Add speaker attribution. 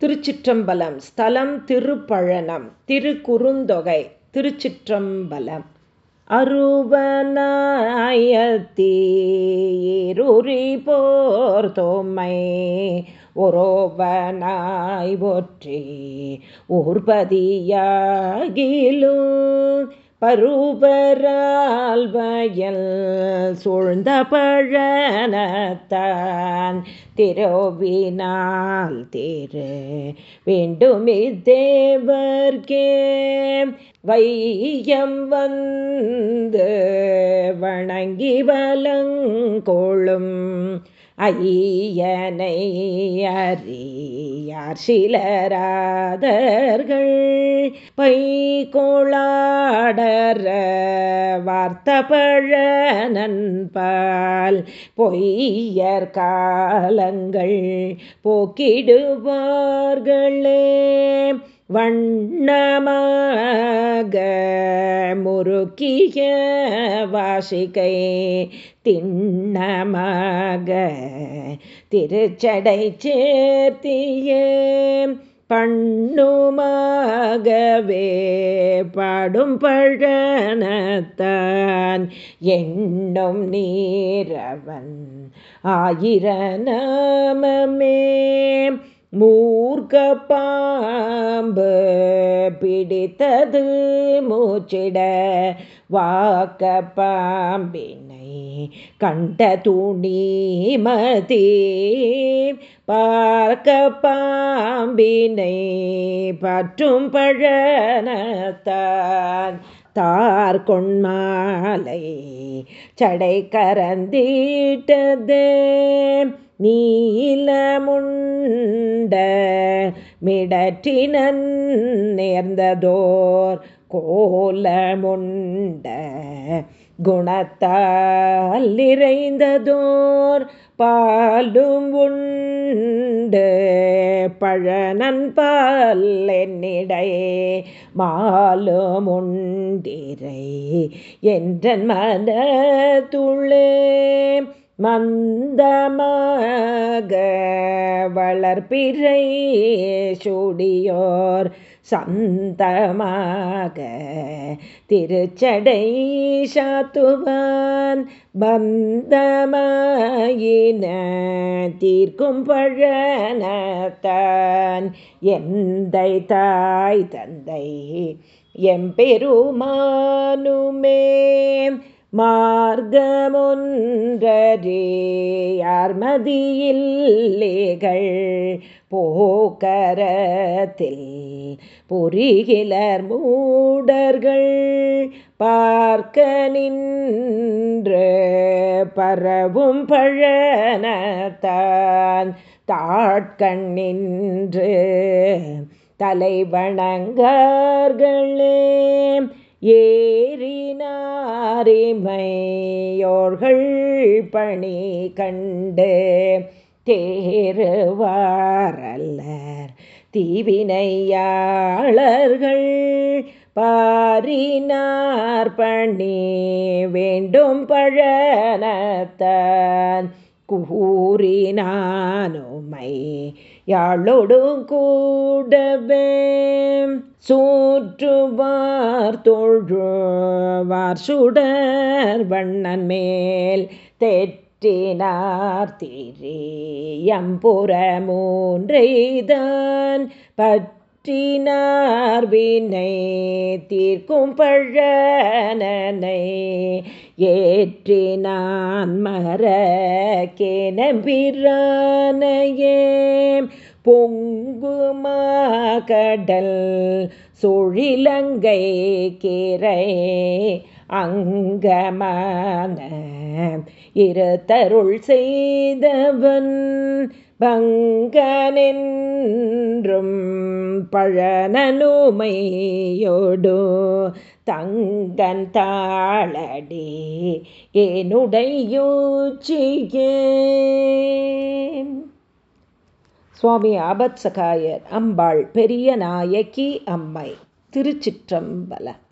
Speaker 1: திருச்சிற்றம்பலம். ஸ்தலம் திருப்பழனம். திருக்குறுந்தொகை. திருச்சிற்றம்பலம். அருவனாயத்தீருரி போர் தோமை ஒரோவனாய் ஒற்றி ஊர்பதியாகிலும் பருபரால் வயல் சூழ்ந்த பழனத்தான். திரோவினால் தேரு வேண்டுமே தேவர்கே வையம் வந்து வணங்கி வலங்கோளும் ஐயனை அறியார் சிலராதர்கள். பைகோளாடர வார்த்தபழ நண்பால் பொய்யர் காலங்கள் போக்கிடுவார்களே. வண்ணமாக முறுக்கிய வாசிகை திண்ணமாக திருச்சடை சேர்த்தியே. பண்ணுமாகவே பாடும் பழனத்தான் எண்ணும் நீரவன் ஆயிர நாமமே. மூர்க்க பாம்பு பிடித்தது மூச்சிட வாக்க பாம்பினை கண்ட துணி மதி பார்க்க பாம்பினை பற்றும் பழனத்தான். தார் கொண்மாலை சடை கரந்திட்டதே. நீலமுண்ட மிடற்றினன் நேர்ந்ததோர் கோலமுண்ட குணத்தால் நிறைந்ததோர் பாலும் உண்டு. பழனன் பால் என்னிடையே மாலும் உண்டிரை என்றன் மனத்துளே மந்தமாக வளர்பிறை சுடியோர் சந்தமாக திருச்சடை சாத்துவான் பந்தமாயின தீர்க்கும் பழனத்தான் எந்தை தாய் தந்தை எம்பெருமானுமே. மார்க்கமொன்றறியார் மதியில்லேகள் போக்கரத்தில் புரிகிலர் மூடர்கள் பார்க்க நின்று பரவும் பழனத்தான் தாட்கண் நின்று ஏ ஏறினாரிமையோர்கள் பணி கண்டு தேருவாரல்லர் தீவினையாளர்கள் பாரினார் பணி வேண்டும் பழனத்தான். கூறினானுமை யாழொடும் கூடவே சூற்றுவார் தொழுவார் சுடர் வண்ணன் மேல். தெற்றினார் திரியம்புற மூன்றைதான் பற்றினார் வினை தீர்க்கும் பழனனை. ஏற்றினான் மர மரக்கேனம்பிரானையே பொங்குமா கடல் சுழிலங்கை கீரை அங்கமான இருத்தருள் செய்தவன் பங்கனென்றும் பழனனுமையோடு தங்கன் தாளடி ஏனுடையூச்சியே. சுவாமி ஆபத்சகாயர் அம்பாள் பெரிய நாயகி அம்மை திருச்சிற்றம்பலம்.